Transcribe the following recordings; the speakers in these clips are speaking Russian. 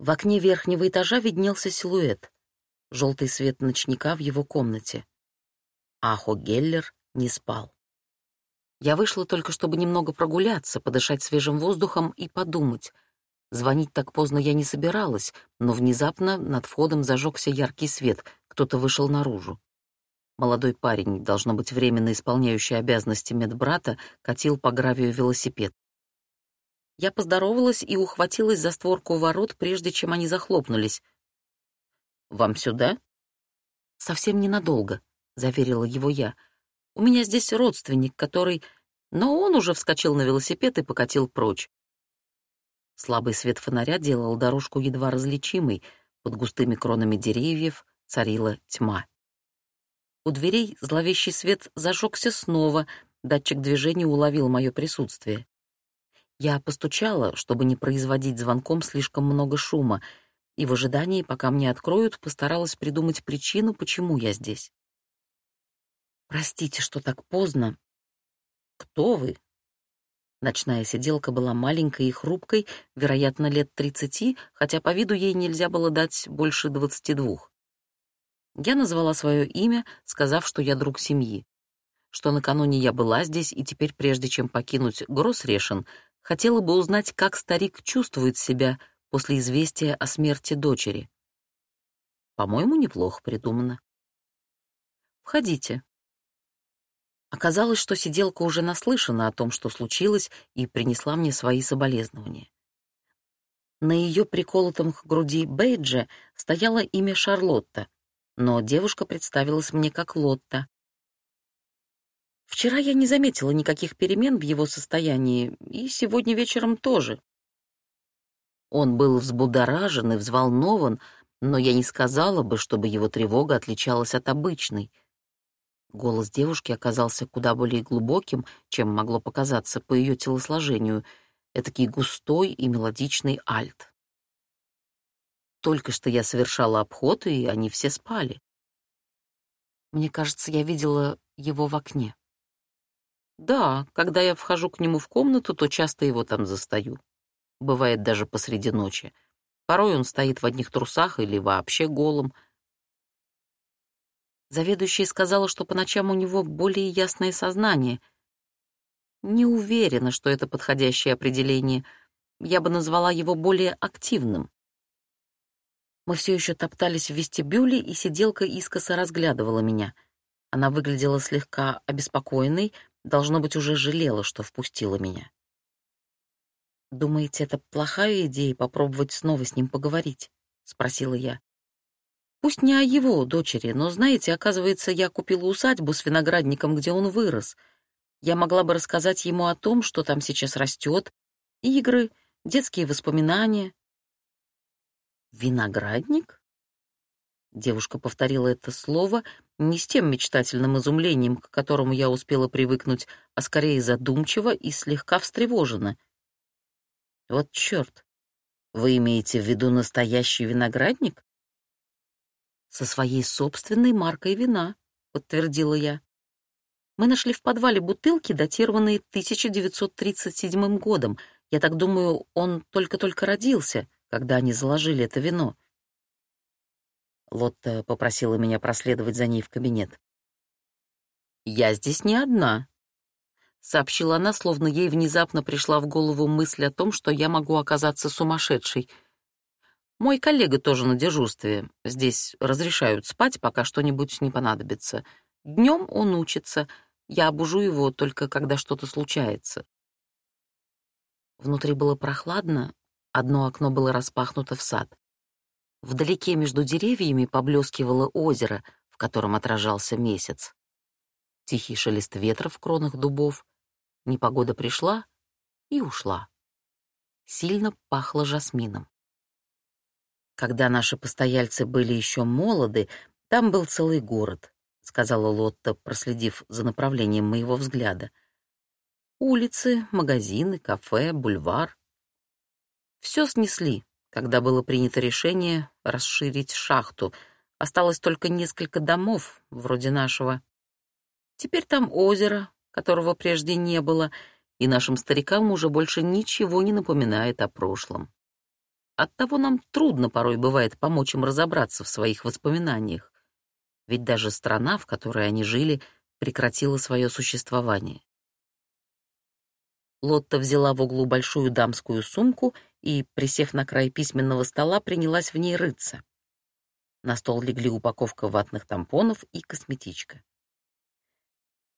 В окне верхнего этажа виднелся силуэт. Желтый свет ночника в его комнате. Ахо Геллер не спал. Я вышла только, чтобы немного прогуляться, подышать свежим воздухом и подумать. Звонить так поздно я не собиралась, но внезапно над входом зажегся яркий свет, кто-то вышел наружу. Молодой парень, должно быть временно исполняющий обязанности медбрата, катил по гравию велосипед. Я поздоровалась и ухватилась за створку ворот, прежде чем они захлопнулись. «Вам сюда?» «Совсем ненадолго», — заверила его я. «У меня здесь родственник, который...» Но он уже вскочил на велосипед и покатил прочь. Слабый свет фонаря делал дорожку едва различимой, под густыми кронами деревьев царила тьма. У дверей зловещий свет зажегся снова, датчик движения уловил мое присутствие. Я постучала, чтобы не производить звонком слишком много шума, и в ожидании, пока мне откроют, постаралась придумать причину, почему я здесь. «Простите, что так поздно». «Кто вы?» Ночная сиделка была маленькой и хрупкой, вероятно, лет тридцати, хотя по виду ей нельзя было дать больше двадцати двух. Я назвала свое имя, сказав, что я друг семьи, что накануне я была здесь, и теперь, прежде чем покинуть Гроссрешен, Хотела бы узнать, как старик чувствует себя после известия о смерти дочери. По-моему, неплохо придумано. Входите. Оказалось, что сиделка уже наслышана о том, что случилось, и принесла мне свои соболезнования. На ее приколотом к груди бейдже стояло имя Шарлотта, но девушка представилась мне как Лотта. Вчера я не заметила никаких перемен в его состоянии, и сегодня вечером тоже. Он был взбудоражен и взволнован, но я не сказала бы, чтобы его тревога отличалась от обычной. Голос девушки оказался куда более глубоким, чем могло показаться по ее телосложению, этакий густой и мелодичный альт. Только что я совершала обход, и они все спали. Мне кажется, я видела его в окне. Да, когда я вхожу к нему в комнату, то часто его там застаю. Бывает даже посреди ночи. Порой он стоит в одних трусах или вообще голым. Заведующая сказала, что по ночам у него более ясное сознание. Не уверена, что это подходящее определение. Я бы назвала его более активным. Мы все еще топтались в вестибюле, и сиделка искоса разглядывала меня. Она выглядела слегка обеспокоенной, Должно быть, уже жалела, что впустила меня. «Думаете, это плохая идея попробовать снова с ним поговорить?» — спросила я. «Пусть не о его дочери, но, знаете, оказывается, я купила усадьбу с виноградником, где он вырос. Я могла бы рассказать ему о том, что там сейчас растет, игры, детские воспоминания». «Виноградник?» Девушка повторила это слово не с тем мечтательным изумлением, к которому я успела привыкнуть, а скорее задумчиво и слегка встревожена. «Вот черт! Вы имеете в виду настоящий виноградник?» «Со своей собственной маркой вина», — подтвердила я. «Мы нашли в подвале бутылки, датированные 1937 годом. Я так думаю, он только-только родился, когда они заложили это вино». Лотта попросила меня проследовать за ней в кабинет. «Я здесь не одна», — сообщила она, словно ей внезапно пришла в голову мысль о том, что я могу оказаться сумасшедшей. «Мой коллега тоже на дежурстве. Здесь разрешают спать, пока что-нибудь не понадобится. Днем он учится. Я обужу его только когда что-то случается». Внутри было прохладно, одно окно было распахнуто в сад. Вдалеке между деревьями поблескивало озеро, в котором отражался месяц. Тихий шелест ветра в кронах дубов. Непогода пришла и ушла. Сильно пахло жасмином. Когда наши постояльцы были еще молоды, там был целый город, сказала Лотта, проследив за направлением моего взгляда. Улицы, магазины, кафе, бульвар. Все снесли, когда было принято решение расширить шахту. Осталось только несколько домов, вроде нашего. Теперь там озеро, которого прежде не было, и нашим старикам уже больше ничего не напоминает о прошлом. Оттого нам трудно порой бывает помочь им разобраться в своих воспоминаниях. Ведь даже страна, в которой они жили, прекратила свое существование. Лотта взяла в углу большую дамскую сумку и, присев на край письменного стола, принялась в ней рыться. На стол легли упаковка ватных тампонов и косметичка.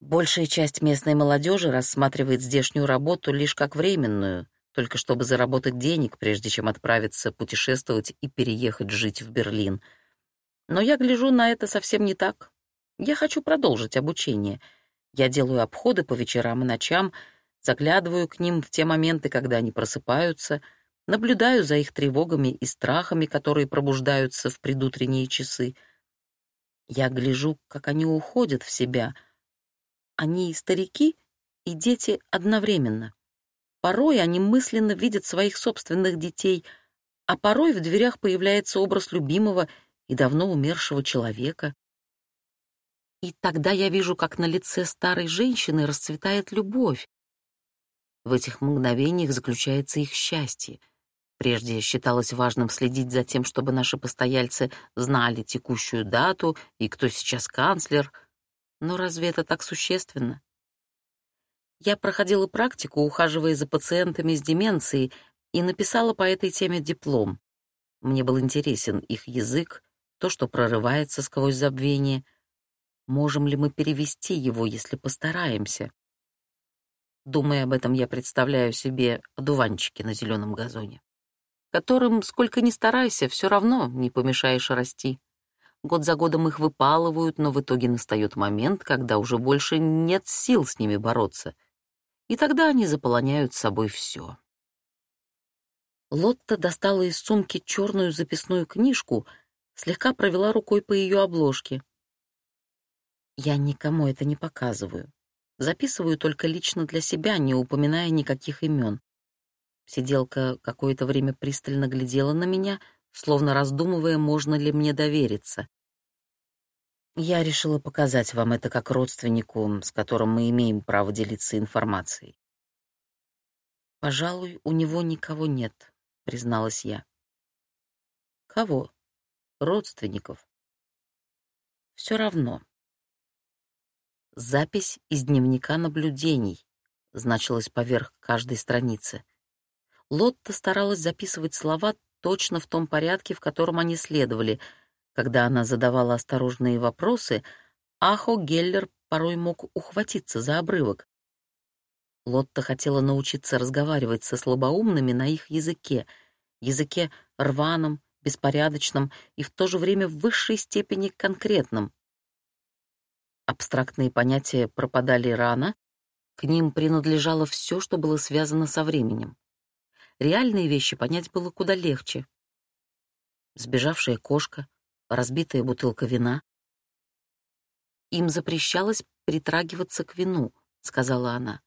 Большая часть местной молодежи рассматривает здешнюю работу лишь как временную, только чтобы заработать денег, прежде чем отправиться путешествовать и переехать жить в Берлин. Но я гляжу на это совсем не так. Я хочу продолжить обучение. Я делаю обходы по вечерам и ночам, заглядываю к ним в те моменты, когда они просыпаются, наблюдаю за их тревогами и страхами, которые пробуждаются в предутренние часы. Я гляжу, как они уходят в себя — они и старики, и дети одновременно. Порой они мысленно видят своих собственных детей, а порой в дверях появляется образ любимого и давно умершего человека. И тогда я вижу, как на лице старой женщины расцветает любовь. В этих мгновениях заключается их счастье. Прежде считалось важным следить за тем, чтобы наши постояльцы знали текущую дату и кто сейчас канцлер — но разве это так существенно? Я проходила практику, ухаживая за пациентами с деменцией, и написала по этой теме диплом. Мне был интересен их язык, то, что прорывается сквозь забвение. Можем ли мы перевести его, если постараемся? Думая об этом, я представляю себе одуванчики на зеленом газоне, которым, сколько ни старайся, все равно не помешаешь расти. Год за годом их выпалывают, но в итоге настает момент, когда уже больше нет сил с ними бороться. И тогда они заполоняют собой все. Лотта достала из сумки черную записную книжку, слегка провела рукой по ее обложке. Я никому это не показываю. Записываю только лично для себя, не упоминая никаких имен. Сиделка какое-то время пристально глядела на меня — словно раздумывая, можно ли мне довериться. Я решила показать вам это как родственнику, с которым мы имеем право делиться информацией. «Пожалуй, у него никого нет», — призналась я. «Кого? Родственников?» «Все равно». «Запись из дневника наблюдений», — значилась поверх каждой страницы. Лотта старалась записывать слова точно в том порядке, в котором они следовали. Когда она задавала осторожные вопросы, Ахо Геллер порой мог ухватиться за обрывок. Лотта хотела научиться разговаривать со слабоумными на их языке, языке рваном, беспорядочном и в то же время в высшей степени конкретном. Абстрактные понятия пропадали рано, к ним принадлежало все, что было связано со временем. Реальные вещи понять было куда легче. Сбежавшая кошка, разбитая бутылка вина. «Им запрещалось притрагиваться к вину», — сказала она.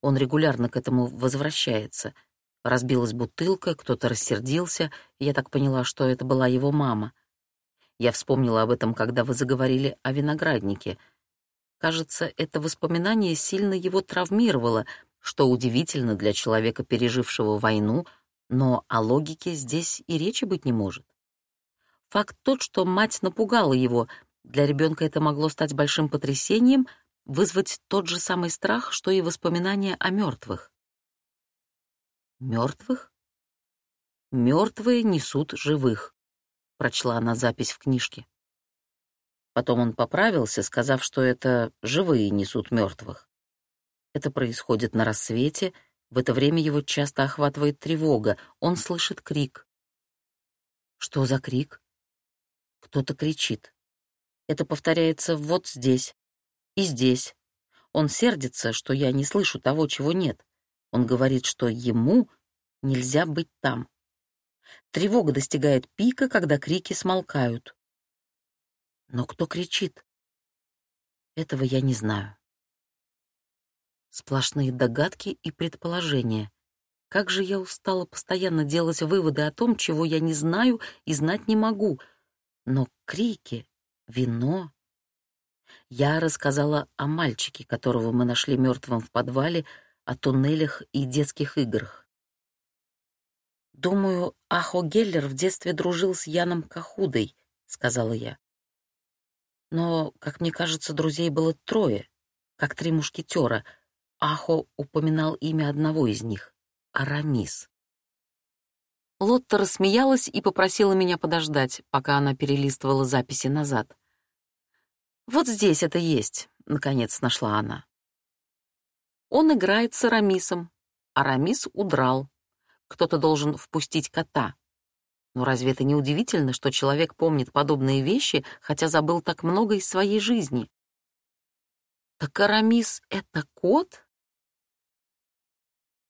«Он регулярно к этому возвращается. Разбилась бутылка, кто-то рассердился, я так поняла, что это была его мама. Я вспомнила об этом, когда вы заговорили о винограднике. Кажется, это воспоминание сильно его травмировало — что удивительно для человека, пережившего войну, но о логике здесь и речи быть не может. Факт тот, что мать напугала его, для ребенка это могло стать большим потрясением, вызвать тот же самый страх, что и воспоминания о мертвых. Мертвых? Мертвые несут живых, прочла она запись в книжке. Потом он поправился, сказав, что это живые несут мертвых. Это происходит на рассвете, в это время его часто охватывает тревога, он слышит крик. Что за крик? Кто-то кричит. Это повторяется вот здесь и здесь. Он сердится, что я не слышу того, чего нет. Он говорит, что ему нельзя быть там. Тревога достигает пика, когда крики смолкают. Но кто кричит? Этого я не знаю. Сплошные догадки и предположения. Как же я устала постоянно делать выводы о том, чего я не знаю и знать не могу. Но крики, вино... Я рассказала о мальчике, которого мы нашли мертвым в подвале, о туннелях и детских играх. «Думаю, Ахо Геллер в детстве дружил с Яном Кахудой», — сказала я. «Но, как мне кажется, друзей было трое, как три мушкетера. Ахо упоминал имя одного из них — Арамис». Лотта рассмеялась и попросила меня подождать, пока она перелистывала записи назад. «Вот здесь это есть», — наконец нашла она. Он играет с Арамисом. Арамис удрал. Кто-то должен впустить кота. Но разве это не удивительно, что человек помнит подобные вещи, хотя забыл так много из своей жизни? Так Арамис — это кот?